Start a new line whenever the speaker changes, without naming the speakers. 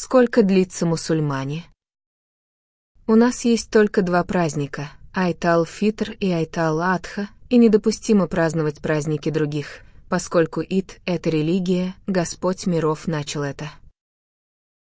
Сколько длится мусульмане? У нас есть только два праздника – Айтал-Фитр и Айтал-Адха, и недопустимо праздновать праздники других, поскольку Ид — это религия, Господь миров начал это.